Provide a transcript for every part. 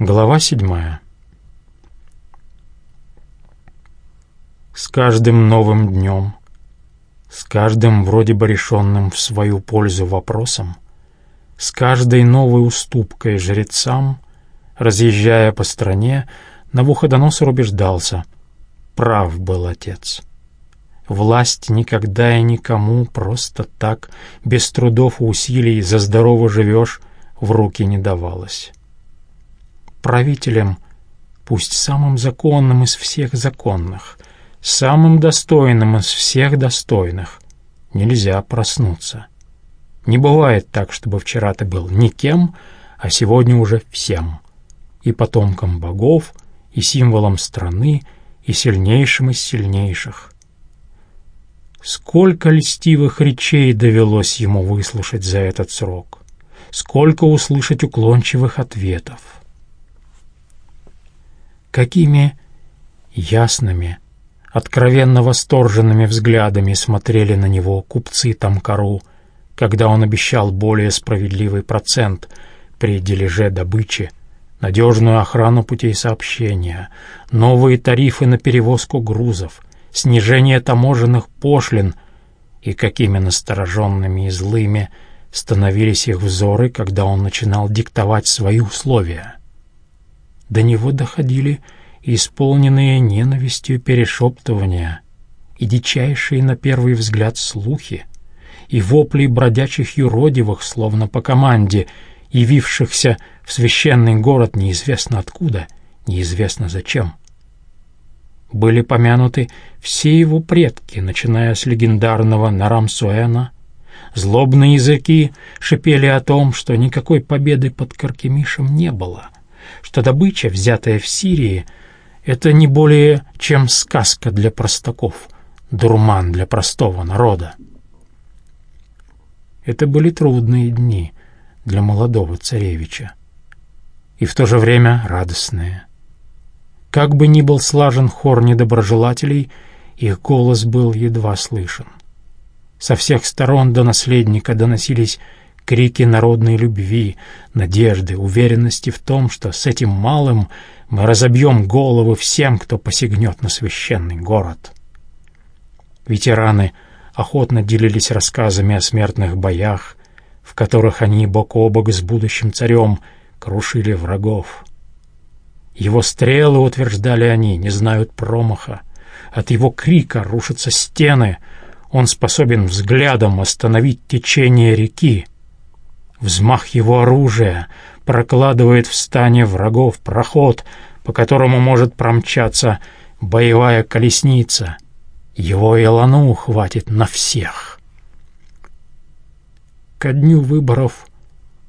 Глава седьмая. С каждым новым днем, с каждым вроде бы решенным в свою пользу вопросом, с каждой новой уступкой жрецам, разъезжая по стране, Навуходоносор убеждался, прав был отец. Власть никогда и никому просто так, без трудов и усилий, за здорово живешь, в руки не давалась правителем, пусть самым законным из всех законных, самым достойным из всех достойных, нельзя проснуться. Не бывает так, чтобы вчера ты был никем, а сегодня уже всем, и потомком богов, и символом страны, и сильнейшим из сильнейших. Сколько льстивых речей довелось ему выслушать за этот срок, сколько услышать уклончивых ответов какими ясными, откровенно восторженными взглядами смотрели на него купцы Тамкару, когда он обещал более справедливый процент при дележе добычи, надежную охрану путей сообщения, новые тарифы на перевозку грузов, снижение таможенных пошлин и какими настороженными и злыми становились их взоры, когда он начинал диктовать свои условия. До него доходили исполненные ненавистью перешептывания и дичайшие на первый взгляд слухи, и вопли бродячих юродивых, словно по команде, явившихся в священный город неизвестно откуда, неизвестно зачем. Были помянуты все его предки, начиная с легендарного Нарамсуэна. Злобные языки шипели о том, что никакой победы под Каркемишем не было, что добыча, взятая в Сирии, это не более чем сказка для простаков, дурман для простого народа. Это были трудные дни для молодого царевича и в то же время радостные. Как бы ни был слажен хор недоброжелателей, их голос был едва слышен. Со всех сторон до наследника доносились крики народной любви, надежды, уверенности в том, что с этим малым мы разобьем головы всем, кто посягнет на священный город. Ветераны охотно делились рассказами о смертных боях, в которых они бок о бок с будущим царем крушили врагов. Его стрелы, утверждали они, не знают промаха. От его крика рушатся стены. Он способен взглядом остановить течение реки. Взмах его оружия прокладывает в стане врагов проход, по которому может промчаться боевая колесница. Его Илану хватит на всех. Ко дню выборов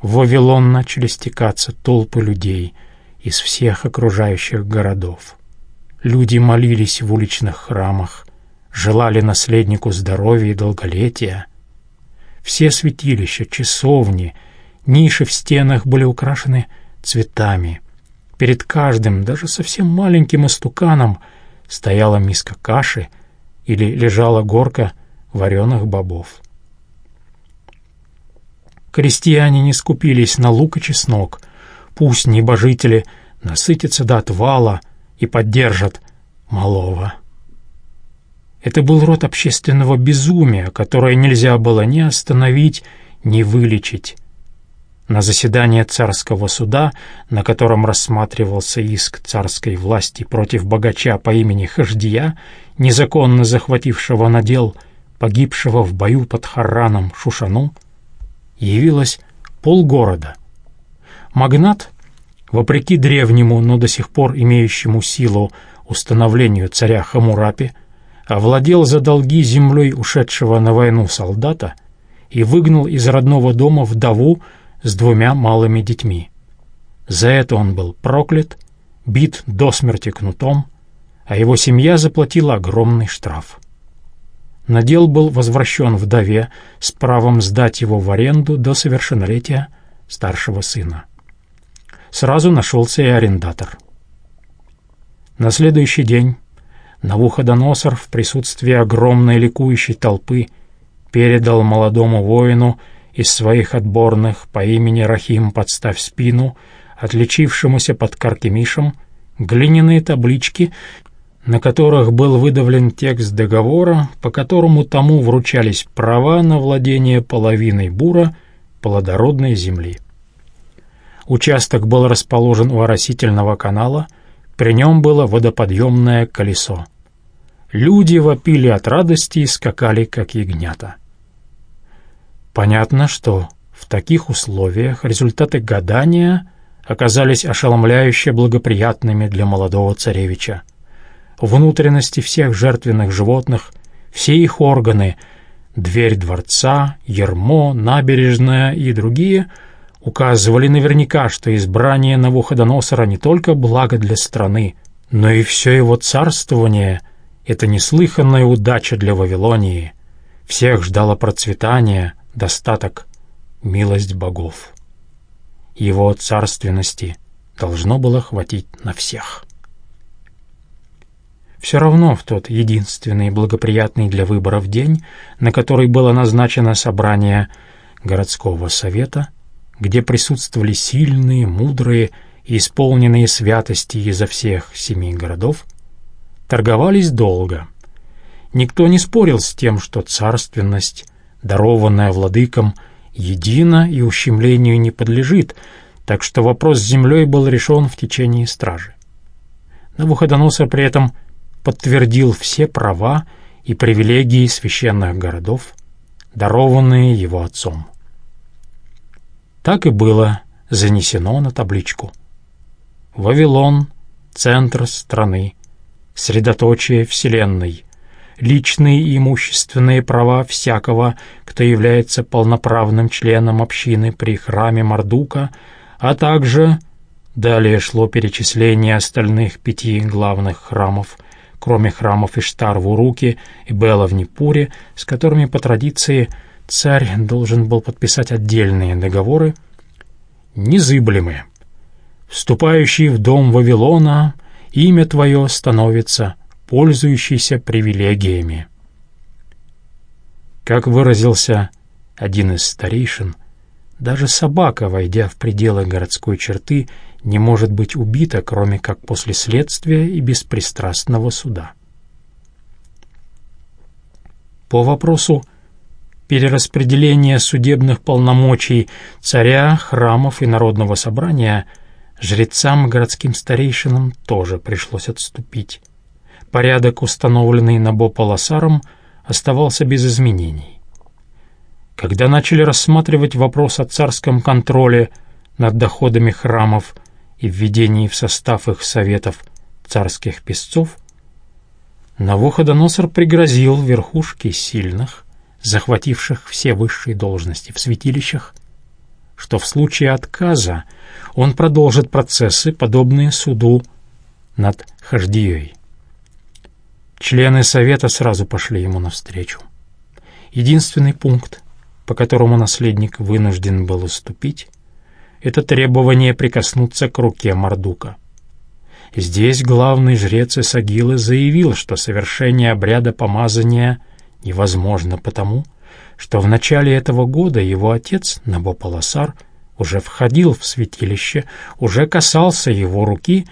в Вавилон начали стекаться толпы людей из всех окружающих городов. Люди молились в уличных храмах, желали наследнику здоровья и долголетия — все святилища, часовни, ниши в стенах были украшены цветами. Перед каждым, даже совсем маленьким истуканом, стояла миска каши или лежала горка вареных бобов. Крестьяне не скупились на лук и чеснок. Пусть небожители насытятся до отвала и поддержат малого. Это был род общественного безумия, которое нельзя было ни остановить, ни вылечить. На заседание царского суда, на котором рассматривался иск царской власти против богача по имени Хаждия, незаконно захватившего надел, погибшего в бою под Хараном Шушану, явилось полгорода. Магнат, вопреки древнему, но до сих пор имеющему силу установлению царя Хамурапи, овладел за долги землей ушедшего на войну солдата и выгнал из родного дома вдову с двумя малыми детьми. За это он был проклят, бит до смерти кнутом, а его семья заплатила огромный штраф. Надел был возвращен вдове с правом сдать его в аренду до совершеннолетия старшего сына. Сразу нашелся и арендатор. На следующий день Навуходоносор в присутствии огромной ликующей толпы передал молодому воину из своих отборных по имени Рахим «Подставь спину» отличившемуся под Каркемишем, глиняные таблички, на которых был выдавлен текст договора, по которому тому вручались права на владение половиной бура плодородной земли. Участок был расположен у оросительного канала, при нем было водоподъемное колесо. Люди вопили от радости и скакали, как ягнята. Понятно, что в таких условиях результаты гадания оказались ошеломляюще благоприятными для молодого царевича. Внутренности всех жертвенных животных, все их органы, дверь дворца, ермо, набережная и другие указывали наверняка, что избрание Навуходоносора не только благо для страны, но и все его царствование — это неслыханная удача для Вавилонии. Всех ждало процветание, достаток, милость богов. Его царственности должно было хватить на всех. Все равно в тот единственный благоприятный для выборов день, на который было назначено собрание городского совета, где присутствовали сильные, мудрые и исполненные святости изо всех семи городов, торговались долго. Никто не спорил с тем, что царственность, дарованная владыкам, едина и ущемлению не подлежит, так что вопрос с землей был решен в течение стражи. Навуходоносор при этом подтвердил все права и привилегии священных городов, дарованные его отцом. Так и было занесено на табличку. Вавилон — центр страны, средоточие Вселенной, личные и имущественные права всякого, кто является полноправным членом общины при храме Мардука, а также далее шло перечисление остальных пяти главных храмов, кроме храмов Иштар в Уруке и Непуре, с которыми по традиции царь должен был подписать отдельные договоры, незыблемые. Вступающий в дом Вавилона имя твое становится пользующийся привилегиями. Как выразился один из старейшин, даже собака, войдя в пределы городской черты, не может быть убита, кроме как после следствия и беспристрастного суда. По вопросу перераспределения судебных полномочий царя, храмов и народного собрания – Жрецам и городским старейшинам тоже пришлось отступить. Порядок, установленный Набополосаром, оставался без изменений. Когда начали рассматривать вопрос о царском контроле над доходами храмов и введении в состав их советов царских песцов, Навуходоносор пригрозил верхушке сильных, захвативших все высшие должности в святилищах, что в случае отказа он продолжит процессы, подобные суду над Хаждией. Члены Совета сразу пошли ему навстречу. Единственный пункт, по которому наследник вынужден был уступить, это требование прикоснуться к руке Мардука. Здесь главный жрец Исагилы заявил, что совершение обряда помазания невозможно потому, что в начале этого года его отец, Набополосар, уже входил в святилище, уже касался его руки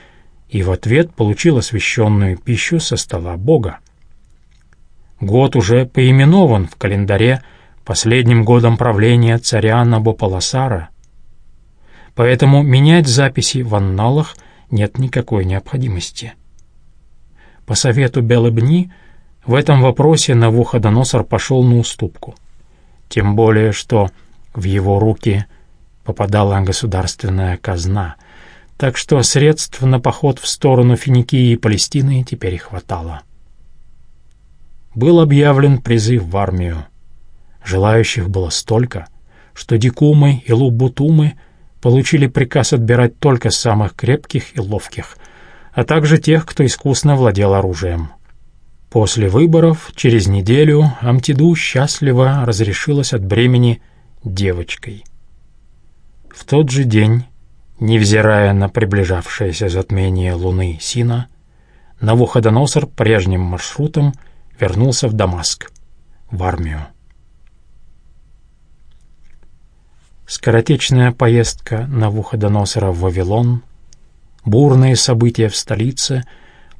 и в ответ получил освященную пищу со стола Бога. Год уже поименован в календаре последним годом правления царя Набополосара, поэтому менять записи в анналах нет никакой необходимости. По совету Белыбни в этом вопросе Навуходоносор пошел на уступку — тем более, что в его руки попадала государственная казна, так что средств на поход в сторону Финикии и Палестины теперь хватало. Был объявлен призыв в армию. Желающих было столько, что Дикумы и Лубутумы получили приказ отбирать только самых крепких и ловких, а также тех, кто искусно владел оружием. После выборов, через неделю, Амтиду счастливо разрешилась от бремени девочкой. В тот же день, невзирая на приближавшееся затмение луны Сина, Навуходоносор прежним маршрутом вернулся в Дамаск, в армию. скоротечная поездка Навуходоносора в Вавилон, бурные события в столице,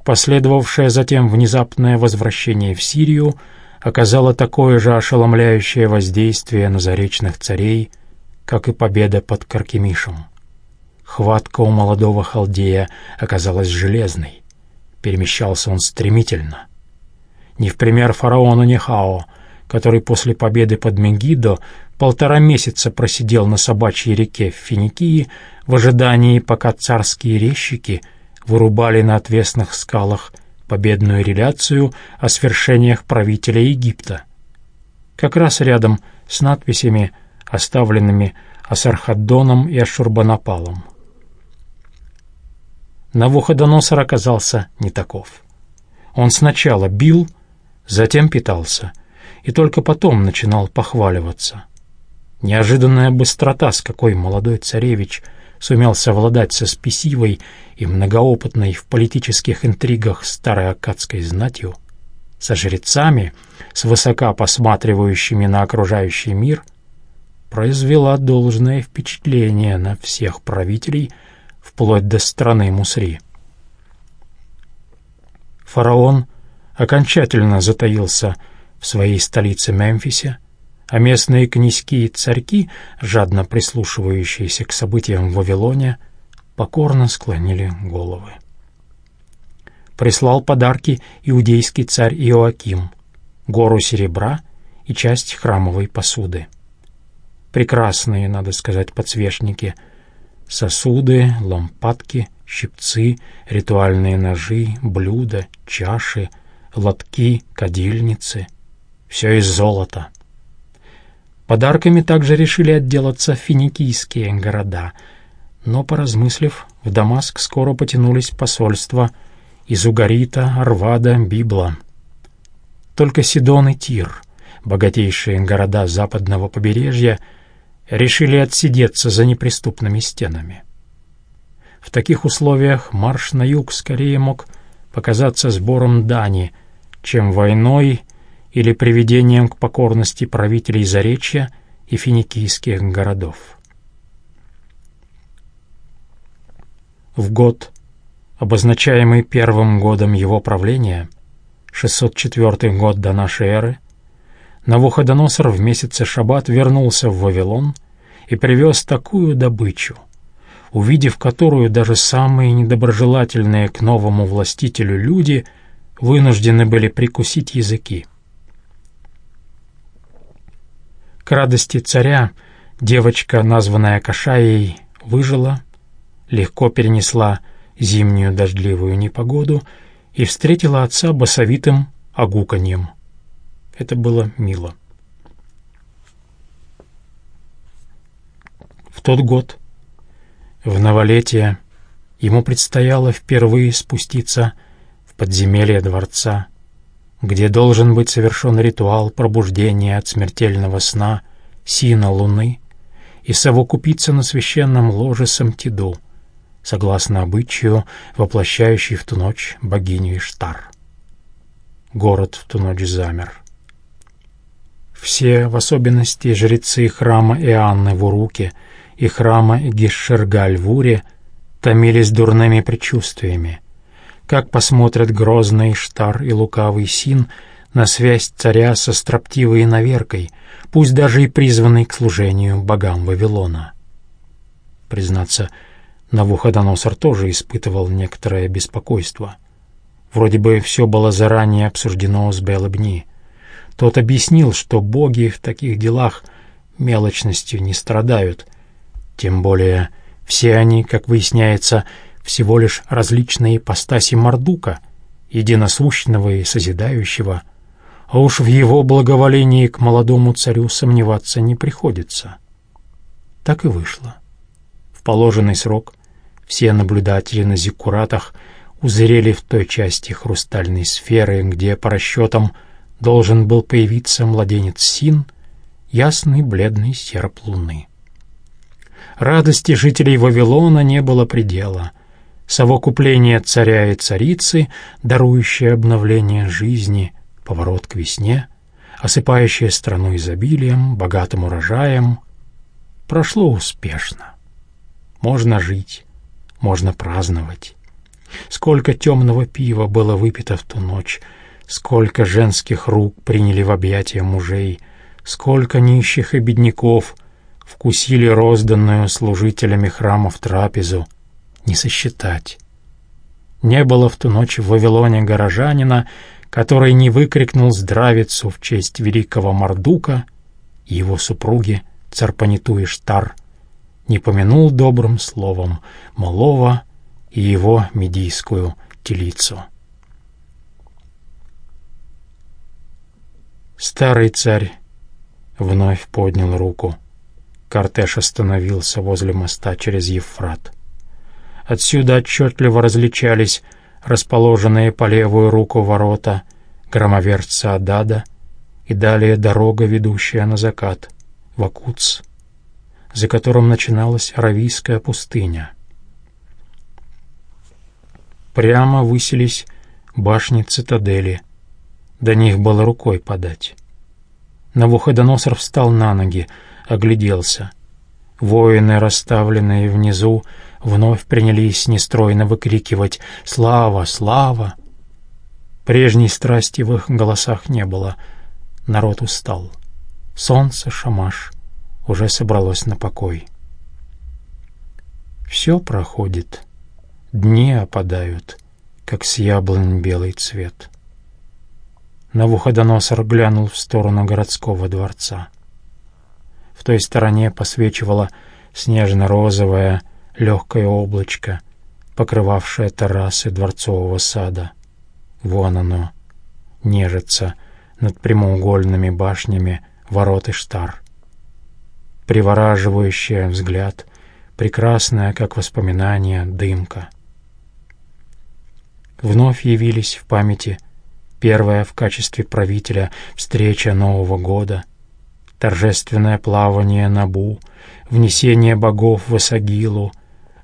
последовавшее затем внезапное возвращение в Сирию, оказало такое же ошеломляющее воздействие на заречных царей, как и победа под Каркемишем. Хватка у молодого халдея оказалась железной. Перемещался он стремительно. Не в пример фараону Нехао, который после победы под Мегидо полтора месяца просидел на собачьей реке в Финикии в ожидании, пока царские резчики вырубали на отвесных скалах победную реляцию о свершениях правителя Египта. Как раз рядом с надписями, оставленными Асархаддоном и Ашурбанапалом. Навуходоносор оказался не таков. Он сначала бил, затем питался, и только потом начинал похваливаться. Неожиданная быстрота, с какой молодой царевич сумел совладать со спесивой и многоопытной в политических интригах старой акадской знатью, со жрецами, свысока посматривающими на окружающий мир, произвела должное впечатление на всех правителей вплоть до страны Мусри. Фараон окончательно затаился в своей столице Мемфисе, а местные князьки и царьки, жадно прислушивающиеся к событиям в Вавилоне, покорно склонили головы. Прислал подарки иудейский царь Иоаким, гору серебра и часть храмовой посуды. Прекрасные, надо сказать, подсвечники, сосуды, лампадки, щипцы, ритуальные ножи, блюда, чаши, лотки, кадильницы — все из золота. Подарками также решили отделаться финикийские города, но, поразмыслив, в Дамаск скоро потянулись посольства из Угарита, Арвада, Библа. Только Сидон и Тир, богатейшие города западного побережья, решили отсидеться за неприступными стенами. В таких условиях марш на юг скорее мог показаться сбором дани, чем войной или приведением к покорности правителей Заречья и финикийских городов. В год, обозначаемый первым годом его правления, 604 год до нашей эры, Навуходоносор в месяце Шаббат вернулся в Вавилон и привез такую добычу, увидев которую даже самые недоброжелательные к новому властителю люди вынуждены были прикусить языки. К радости царя девочка, названная Кашаей, выжила, легко перенесла зимнюю дождливую непогоду и встретила отца басовитым огуканьем. Это было мило. В тот год, в новолетие, ему предстояло впервые спуститься в подземелье дворца где должен быть совершен ритуал пробуждения от смертельного сна сина луны и совокупиться на священном ложе Самтиду, согласно обычаю, воплощающей в ту ночь богиню Иштар. Город в ту ночь замер. Все, в особенности жрецы храма Иоанны в Уруке и храма Гишергаль в Уре, томились дурными предчувствиями — как посмотрят грозный Штар и лукавый Син на связь царя со строптивой наверкой, пусть даже и призванной к служению богам Вавилона. Признаться, Навуходоносор тоже испытывал некоторое беспокойство. Вроде бы все было заранее обсуждено с Белобни. Тот объяснил, что боги в таких делах мелочностью не страдают, тем более все они, как выясняется, всего лишь различные ипостаси Мордука, единосущного и созидающего, а уж в его благоволении к молодому царю сомневаться не приходится. Так и вышло. В положенный срок все наблюдатели на зиккуратах узрели в той части хрустальной сферы, где, по расчетам, должен был появиться младенец Син, ясный бледный серп луны. Радости жителей Вавилона не было предела — совокупление царя и царицы, дарующее обновление жизни, поворот к весне, осыпающее страну изобилием, богатым урожаем, прошло успешно. Можно жить, можно праздновать. Сколько темного пива было выпито в ту ночь, сколько женских рук приняли в объятия мужей, сколько нищих и бедняков вкусили розданную служителями храмов трапезу, не сосчитать. Не было в ту ночь в Вавилоне горожанина, который не выкрикнул здравицу в честь великого Мардука и его супруги Царпаниту Штар, не помянул добрым словом Малова и его медийскую телицу. Старый царь вновь поднял руку. Кортеж остановился возле моста через Евфрат. Отсюда отчетливо различались расположенные по левую руку ворота громоверца Адада и далее дорога, ведущая на закат, в Акутс, за которым начиналась Аравийская пустыня. Прямо высились башни цитадели, до них было рукой подать. Навуходоносор встал на ноги, огляделся. Воины, расставленные внизу, вновь принялись нестройно выкрикивать «Слава! Слава!». Прежней страсти в их голосах не было. Народ устал. Солнце, шамаш, уже собралось на покой. Все проходит. Дни опадают, как с яблонь белый цвет. Навуходоносор глянул в сторону городского дворца. В той стороне посвечивало снежно-розовое легкое облачко, покрывавшее террасы дворцового сада. Вон оно, нежится над прямоугольными башнями ворот штар. Привораживающая взгляд, прекрасная, как воспоминание, дымка. Вновь явились в памяти первая в качестве правителя встреча Нового года, торжественное плавание на Бу, внесение богов в Исагилу,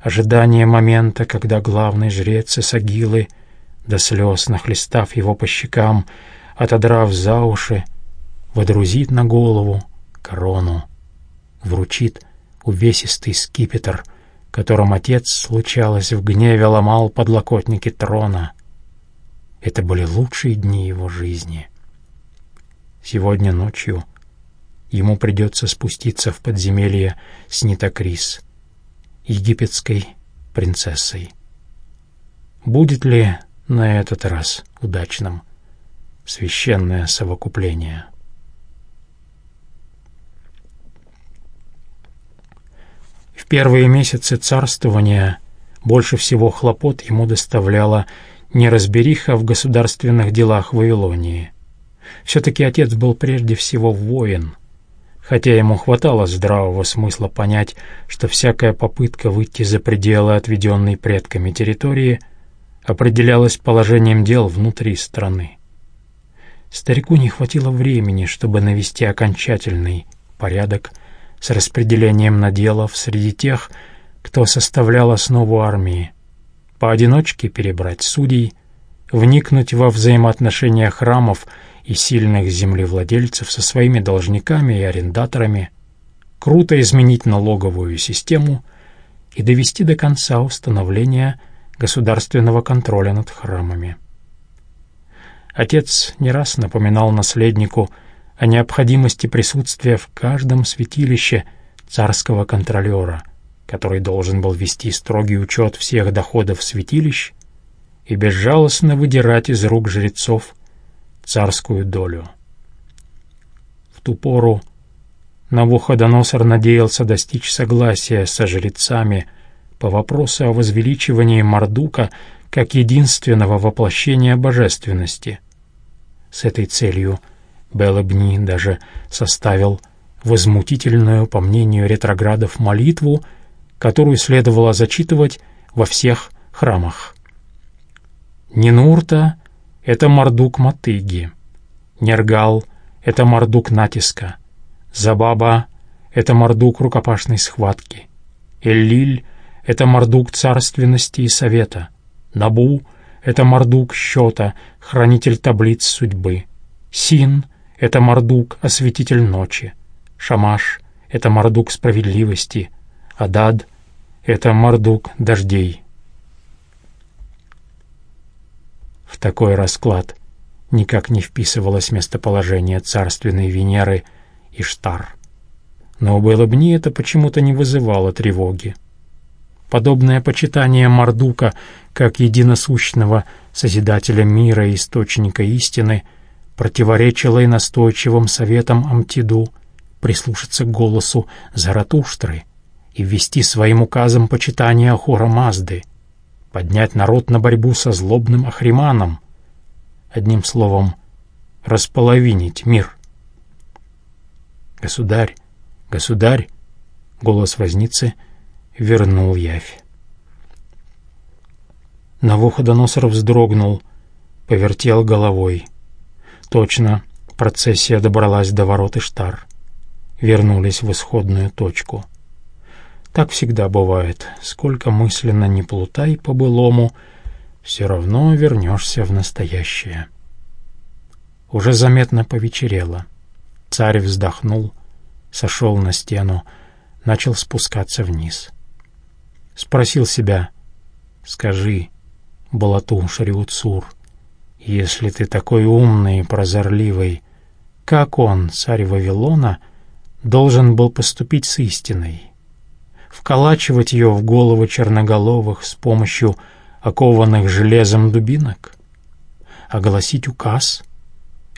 ожидание момента, когда главный жрец Исагилы, до слез нахлестав его по щекам, отодрав за уши, водрузит на голову корону, вручит увесистый скипетр, которым отец, случалось, в гневе ломал подлокотники трона. Это были лучшие дни его жизни. Сегодня ночью ему придется спуститься в подземелье с Нитокрис, египетской принцессой. Будет ли на этот раз удачным священное совокупление? В первые месяцы царствования больше всего хлопот ему доставляла неразбериха в государственных делах Вавилонии. Все-таки отец был прежде всего воин — хотя ему хватало здравого смысла понять, что всякая попытка выйти за пределы отведенной предками территории определялась положением дел внутри страны. Старику не хватило времени, чтобы навести окончательный порядок с распределением наделов среди тех, кто составлял основу армии, поодиночке перебрать судей, вникнуть во взаимоотношения храмов и сильных землевладельцев со своими должниками и арендаторами, круто изменить налоговую систему и довести до конца установления государственного контроля над храмами. Отец не раз напоминал наследнику о необходимости присутствия в каждом святилище царского контролера, который должен был вести строгий учет всех доходов святилищ и безжалостно выдирать из рук жрецов царскую долю. В ту пору Навуходоносор надеялся достичь согласия со жрецами по вопросу о возвеличивании Мардука как единственного воплощения божественности. С этой целью Белебни даже составил возмутительную, по мнению ретроградов, молитву, которую следовало зачитывать во всех храмах. Нинурта это Мардук Матыги. Нергал — это Мардук натиска. Забаба — это Мардук рукопашной схватки. Эллиль — это Мардук царственности и совета. Набу — это Мардук счета, хранитель таблиц судьбы. Син — это Мардук, осветитель ночи. Шамаш —— это Мардук справедливости, Адад — это Мардук дождей. В такой расклад никак не вписывалось местоположение царственной Венеры Иштар. Но у Белобни это почему-то не вызывало тревоги. Подобное почитание Мардука как единосущного Созидателя мира и Источника истины противоречило и настойчивым советам Амтиду прислушаться к голосу Заратуштры и ввести своим указом почитание Ахура Мазды, поднять народ на борьбу со злобным Ахриманом, одним словом, располовинить мир. «Государь, государь!» — голос возницы вернул явь. Навуходоносор вздрогнул, повертел головой. Точно, процессия добралась до ворот Иштар. Вернулись в исходную точку. Так всегда бывает. Сколько мысленно не плутай по-былому, все равно вернешься в настоящее. Уже заметно повечерело. Царь вздохнул, сошел на стену, начал спускаться вниз. Спросил себя, «Скажи, Балату Шариуцур, если ты такой умный и прозорливый, как он, царь Вавилона, должен был поступить с истиной? Вколачивать ее в головы черноголовых с помощью окованных железом дубинок? Огласить указ?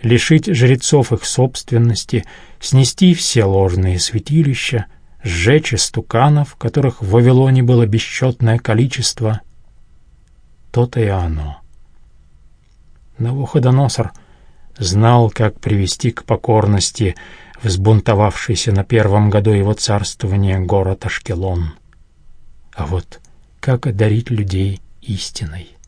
Лишить жрецов их собственности, снести все ложные святилища, сжечь истуканов, которых в Вавилоне было бесчетное количество — то-то и оно. Навуходоносор знал, как привести к покорности взбунтовавшийся на первом году его царствования город Ашкелон. А вот как одарить людей истиной?